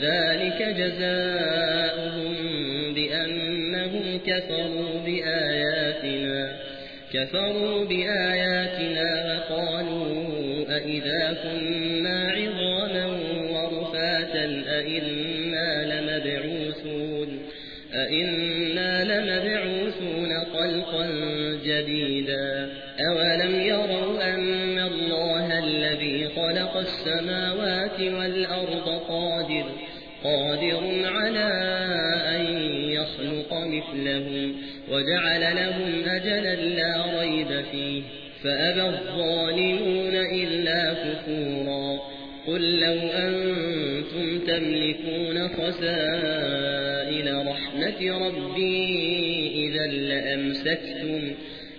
ذلك جزاؤهم بأنهم كفروا بآياتنا كفروا بآياتنا وقالوا أئذا كنا عظاما ورفاتا أئنا لمبعوثون أئنا لمبعوثون خلقا جديدا أولم يروا السماوات والأرض قادر قادر على أن يخلق مثلهم وجعل لهم أجلا لا ريب فيه فأبى الظالمون إلا كفورا. قل لو أنتم تملكون خسائل رحمة ربي إذا لأمسكتم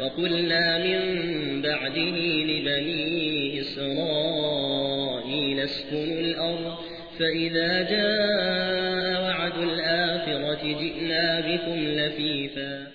وقلنا من بعده لبني إسرائيل اسكنوا الأرض فإذا جاء وعد الآخرة جئنا بكم لفيفا